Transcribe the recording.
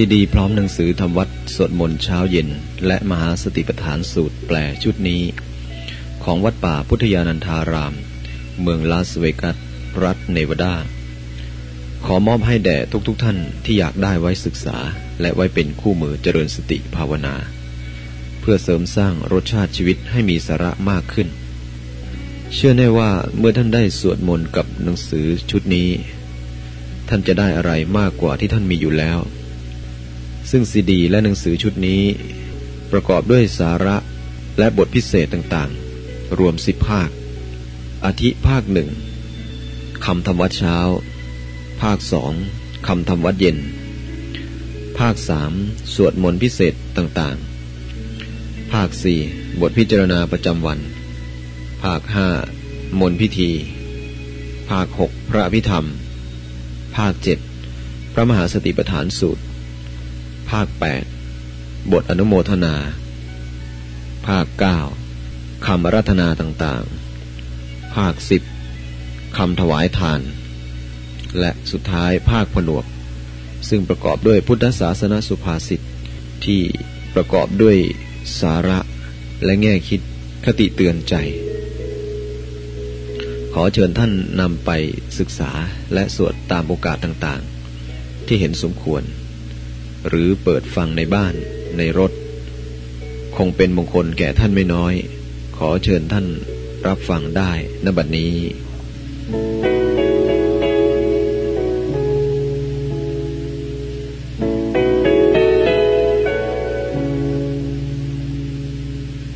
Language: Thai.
ซีดีพร้อมหนังสือทำวัดสวดมนต์เช้าเย็น และมหาสติปัฏฐานสูตรแปลชุดนี้ ของวัดป่าพุทธยานันทาราม เมืองลาสเวกัส รัฐเนวาดา ขอมอบให้แด่ทุกๆทท่านที่อยากได้ไว้ศึกษา และไว้เป็นคู่มือเจริญสติภาวนา เพื่อเสริมสร้างรสชาติชีวิตให้มีสาระมากขึ้น เชื่อแน่ว่าเมื่อท่านได้สวดมนต์กับหนังสือชุดนี้ ท่านจะได้อะไรมากกว่าที่ท่านมีอยู่แล้ว ซึ่งซีดีและหนังสือชุดนี้ ประกอบด้วยสาระและบทพิเศษต่างๆ รวมสิบภาค อาทิภาคหนึ่งคำธรรมวัดเช้า ภาคสองคำธรรมวัดเย็น ภาคสามสวดมนต์พิเศษต่างๆ ภาคสี่บทพิจารณาประจำวัน ภาคห้ามนพิธี ภาคหกพระพิธรรม ภาคเจ็ดพระมหาสติปัฏฐานสูตร ภาค 8 บทอนุโมทนา ภาค 9 คำรัธนาต่างๆ ภาค 10 คำถวายทาน และสุดท้ายภาคผนวก ซึ่งประกอบด้วยพุทธศาสนสุภาษิตที่ประกอบด้วยสาระและแง่คิดคติเตือนใจ ขอเชิญท่านนำไปศึกษาและสวดตามโอกาสต่างๆ ที่เห็นสมควร หรือเปิดฟังในบ้าน ในรถ คงเป็นมงคลแก่ท่านไม่น้อย ขอเชิญท่านรับฟังได้นบัดนี้